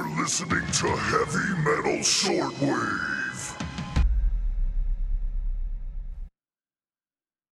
You're listening to Heavy Metal Shortwave.